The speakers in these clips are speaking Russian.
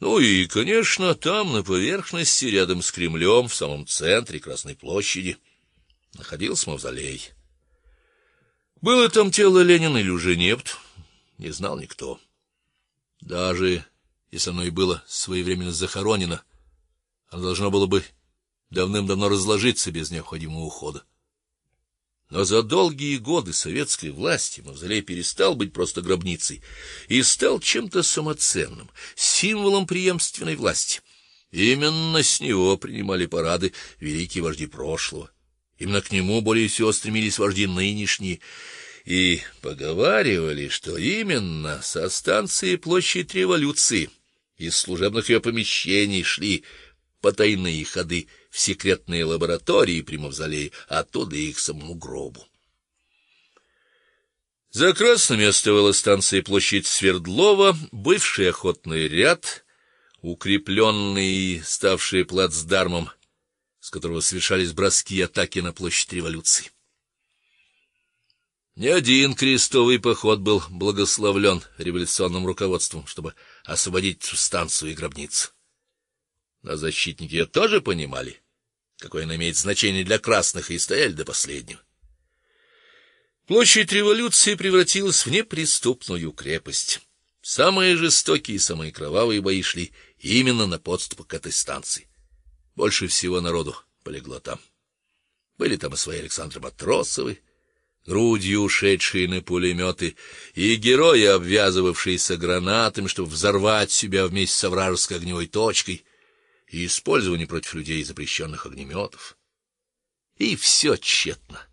Ну и, конечно, там на поверхности, рядом с Кремлем, в самом центре Красной площади, находился мавзолей. Было там тело Ленина или уже нет, не знал никто. Даже если оно и было своевременно захоронено, оно должно было бы давным-давно разложиться без необходимого ухода. Но за долгие годы советской власти мавзолей перестал быть просто гробницей и стал чем-то самоценным, символом преемственной власти. Именно с него принимали парады великие вожди прошлого. Именно к нему более всего стремились вожди нынешние, и поговаривали, что именно со станции площадь Революции из служебных ее помещений шли потайные ходы в секретные лаборатории при мавзолее, а оттуда и к самому гробу. За красными оставалась станция площадь Свердлова, бывший охотный ряд, укрепленный ставший плацдармом, с которого совершались броски и атаки на площадь Революции. Не один крестовый поход был благословлен революционным руководством, чтобы освободить станцию и гробницу. Но защитники ее тоже понимали, какое она имеет значение для красных, и стояли до последнего. Площадь революции превратилась в неприступную крепость. Самые жестокие и самые кровавые бои шли именно на подступах к этой станции. Больше всего народу полегло там. Были там и свои Александры Матросовы, грудью ушедшие на пулеметы, и герои, обвязывавшиеся гранатами, чтобы взорвать себя вместе с вражеской огневой точкой, и использование против людей запрещенных огнеметов. И все тщетно.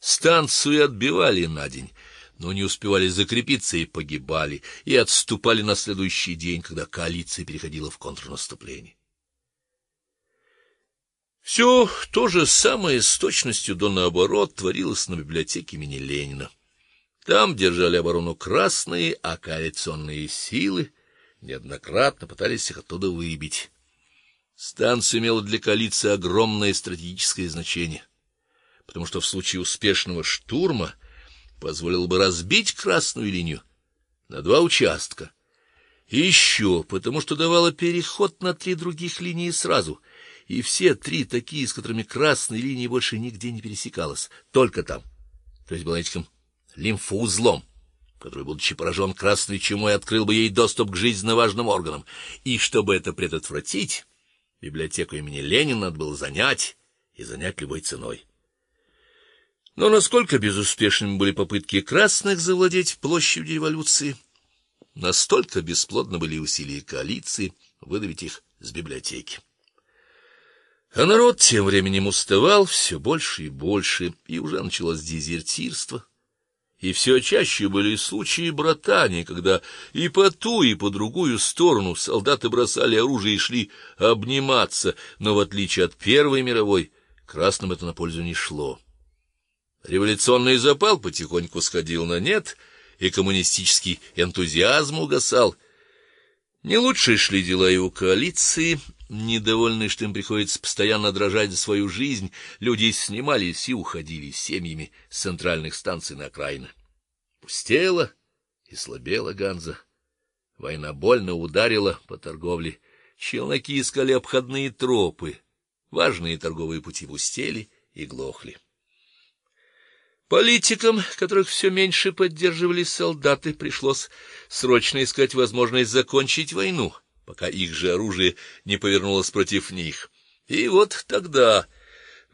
Станцию отбивали на день, но не успевали закрепиться и погибали, и отступали на следующий день, когда коалиция переходила в контрнаступление. Все то же самое с точностью до наоборот творилось на библиотеке имени Ленина. Там держали оборону красные, а коалиционные силы неоднократно пытались их оттуда выбить. Станция имела для коалиции огромное стратегическое значение, потому что в случае успешного штурма позволило бы разбить красную линию на два участка. И еще потому, что давало переход на три других линии сразу — и все три такие, с которыми красной линии больше нигде не пересекалась, только там. То есть была этим лимфоузлом, который, будучи поражен красной чумой, открыл бы ей доступ к жизненно важным органам. И чтобы это предотвратить, библиотеку имени Ленина надо было занять и занять любой ценой. Но насколько безуспешными были попытки красных завладеть площадью революции, настолько бесплодны были усилия коалиции выдавить их с библиотеки. А народ тем временем уставал все больше и больше, и уже началось дезертирство. И все чаще были случаи братания, когда и по ту, и по другую сторону солдаты бросали оружие и шли обниматься, но в отличие от Первой мировой, красным это на пользу не шло. Революционный запал потихоньку сходил на нет, и коммунистический энтузиазм угасал. Не лучше шли дела и у коалиции, Недовольные, что им приходится постоянно дрожать за свою жизнь, люди снимались и уходили семьями с центральных станций на окраины. Пустела и слабела Ганза. Война больно ударила по торговле. Челноки искали обходные тропы. Важные торговые пути пустели и глохли. Политикам, которых все меньше поддерживали солдаты, пришлось срочно искать возможность закончить войну пока их же оружие не повернулось против них. И вот тогда,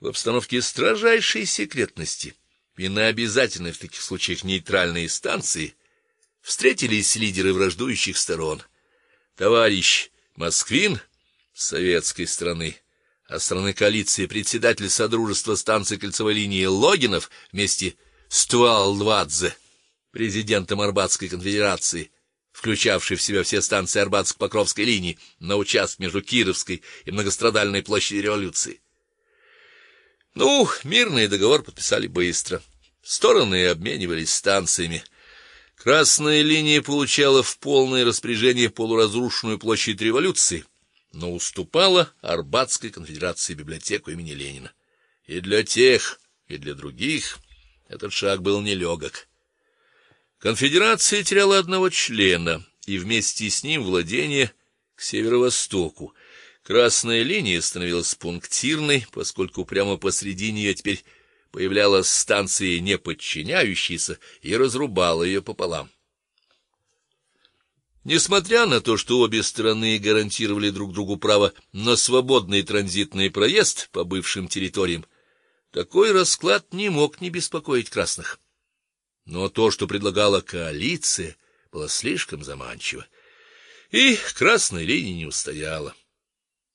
в обстановке строжайшей секретности и на обязательной в таких случаях нейтральной станции, встретились лидеры враждующих сторон. Товарищ Москвин советской стороны, а с стороны коалиции председатель содружества станции кольцевой линии Логинов вместе с Туалдвадзе, президентом Арбатской конфедерации включавший в себя все станции Арбатско-Покровской линии на участке между Кировской и многострадальной площадью Революции. Ну, мирный договор подписали быстро. Стороны обменивались станциями. Красная линия получала в полное распоряжение полуразрушенную площадь Революции, но уступала Арбатской конфедерации библиотеку имени Ленина. И для тех, и для других этот шаг был нелегок. Конфедерация теряла одного члена, и вместе с ним владение к северо-востоку. Красная линия становилась пунктирной, поскольку прямо посреди нее теперь появлялась станция, не подчиняющаяся, и разрубала ее пополам. Несмотря на то, что обе стороны гарантировали друг другу право на свободный транзитный проезд по бывшим территориям, такой расклад не мог не беспокоить красных. Но то, что предлагала коалиция, было слишком заманчиво, и красная линия не устояла.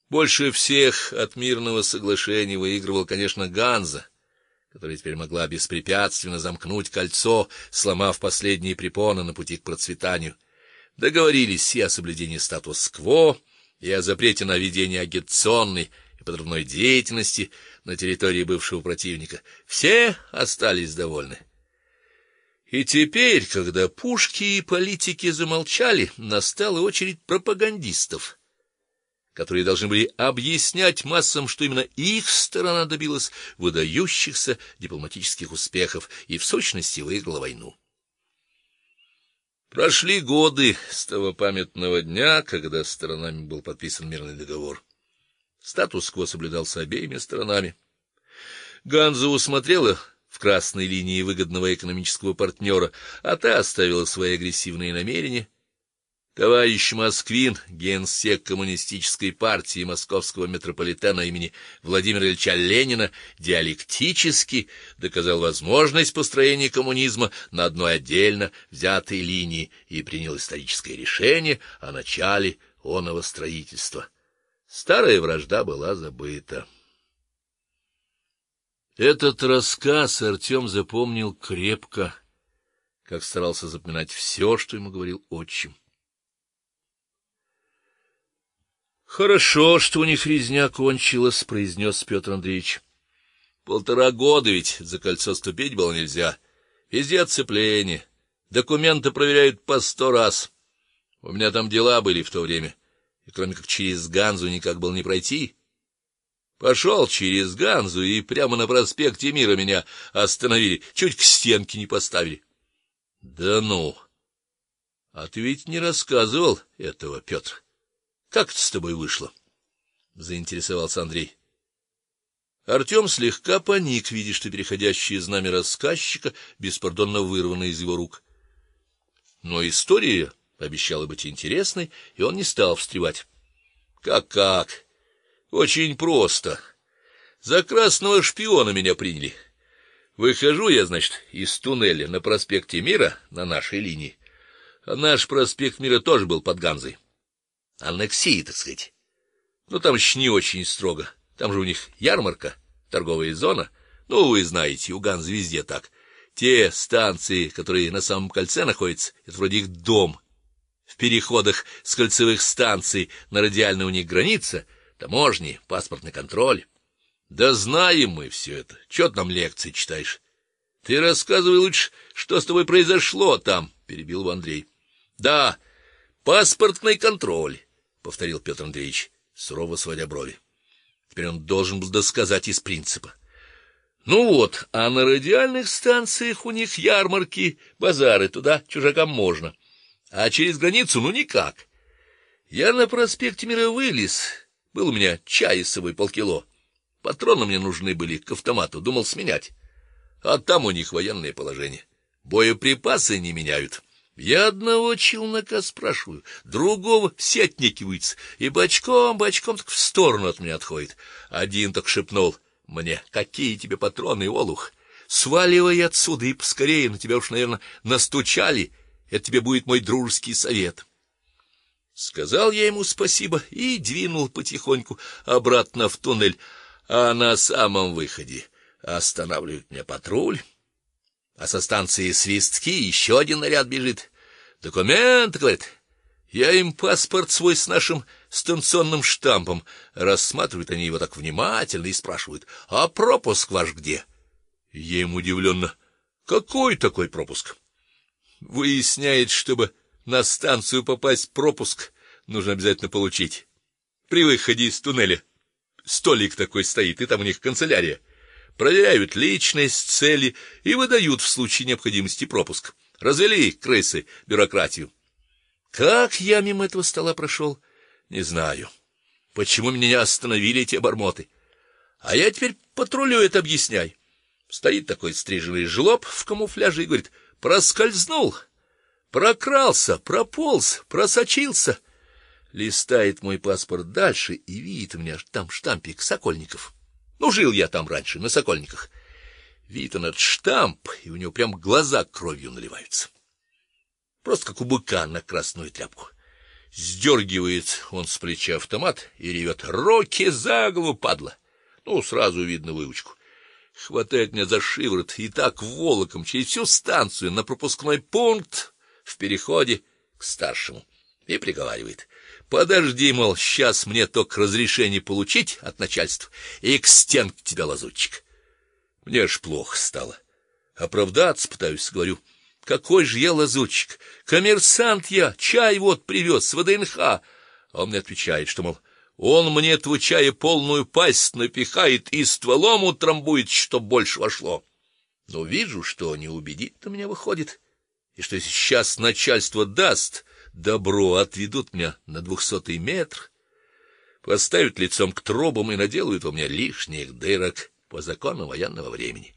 Больше всех от мирного соглашения выигрывал, конечно, Ганза, которая теперь могла беспрепятственно замкнуть кольцо, сломав последние препоны на пути к процветанию договорились и о соблюдении статус-кво, и о запрете на ведение агитационной и подрывной деятельности на территории бывшего противника. Все остались довольны. И теперь, когда пушки и политики замолчали, настала очередь пропагандистов, которые должны были объяснять массам, что именно их сторона добилась выдающихся дипломатических успехов и в сущности выиграла войну. Прошли годы с того памятного дня, когда сторонами был подписан мирный договор. Статус-кво соблюдался обеими сторонами. Ганза усмотрела в красной линии выгодного экономического партнера, а та оставила свои агрессивные намерения Товарищ Москвин, генсек коммунистической партии Московского метрополитена имени Владимира Ильича Ленина, диалектически доказал возможность построения коммунизма на одной отдельно взятой линии и принял историческое решение о начале оного строительства. Старая вражда была забыта. Этот рассказ Артем запомнил крепко, как старался запоминать все, что ему говорил отчим. Хорошо, что у них резня кончилась, произнес Петр Андреевич. Полтора года ведь за кольцо ступить было нельзя. Везде отцепление. Документы проверяют по сто раз. У меня там дела были в то время, и кроме как через Ганзу никак было не пройти. Пошел через Ганзу и прямо на проспекте Мира меня остановили, чуть к стенке не поставили. Да ну. А ты ведь не рассказывал этого, Петр. Как это с тобой вышло? заинтересовался Андрей. Артем слегка паник, видя, что переходящее знамя рассказчика беспардонно вырвано из его рук. Но история обещала быть интересной, и он не стал встревать. Как как? Очень просто. За красного шпиона меня приняли. Выхожу я, значит, из туннеля на проспекте Мира на нашей линии. А наш проспект Мира тоже был под Ганзой аннексии, так сказать. Ну там еще не очень строго. Там же у них ярмарка, торговая зона. Ну, вы знаете, у Ганз везде так. Те станции, которые на самом кольце находятся, это вроде их дом. В переходах с кольцевых станций на радиальной у них граница, таможни, паспортный контроль. Да знаем мы все это. Что ты нам лекции читаешь? Ты рассказывай лучше, что с тобой произошло там, перебил его Андрей. Да, паспортный контроль повторил Петр Андреевич, сурово сводя брови. Теперь он должен был досказать из принципа. Ну вот, а на радиальных станциях у них ярмарки, базары, туда чужакам можно. А через границу ну никак. Я на проспекте Мира вылез. Был у меня чай с собой полкило. Патроны мне нужны были к автомату, думал сменять. А там у них военное положение. Боеприпасы не меняют. Я одного челнока спрашиваю, другого все отнекиваются, и бочком-бочком так в сторону от меня отходит. Один так шепнул мне: "Какие тебе патроны, олух? Сваливай отсюда и поскорее, на тебя уж, наверное, настучали. Это тебе будет мой дружеский совет". Сказал я ему спасибо и двинул потихоньку обратно в туннель, а на самом выходе останавливает меня патруль. А со станции Свистки еще один наряд бежит. Документ, говорит. Я им паспорт свой с нашим станционным штампом. Рассматривают они его так внимательно и спрашивают: "А пропуск ваш где?" Я им удивленно: "Какой такой пропуск?" Выясняет, чтобы на станцию попасть, пропуск нужно обязательно получить. При выходе из туннеля столик такой стоит, и там у них канцелярия проверяют личность, цели и выдают в случае необходимости пропуск. Развели крысы бюрократию. Как я мимо этого стола прошел, Не знаю, почему меня остановили эти обормоты. А я теперь патрулю это объясняй. Стоит такой стриженный жлоб в камуфляже и говорит: "Проскользнул, прокрался, прополз, просочился". Листает мой паспорт дальше и видит у меня там штампик Сокольников. Ну жил я там раньше, на Сокольниках. Видит он этот штамп, и у него прям глаза кровью наливаются. Просто как у быка на красную тряпку. Сдергивает он с плеча автомат и ревет: "Руки за голову, падла!" Ну, сразу видно выучку. Хватает меня за шиворот и так волоком через всю станцию на пропускной пункт в переходе к старшему и приговаривает: "Подожди, мол, сейчас мне только разрешение получить от начальства и к стенке тебя лазутчик". Мне ж плохо стало. Оправдаться пытаюсь, говорю: "Какой же я лазутчик? Коммерсант я, чай вот привез с ВДНХ". А он мне отвечает, что мол он мне этого чая полную пасть напихает и стволом утрамбует, что больше вошло. Но вижу, что не убедит на меня выходит, и что сейчас начальство даст добро, отведут меня на двухсотый метр, поставят лицом к трубам и наделают у меня лишних дырок по закону военного времени.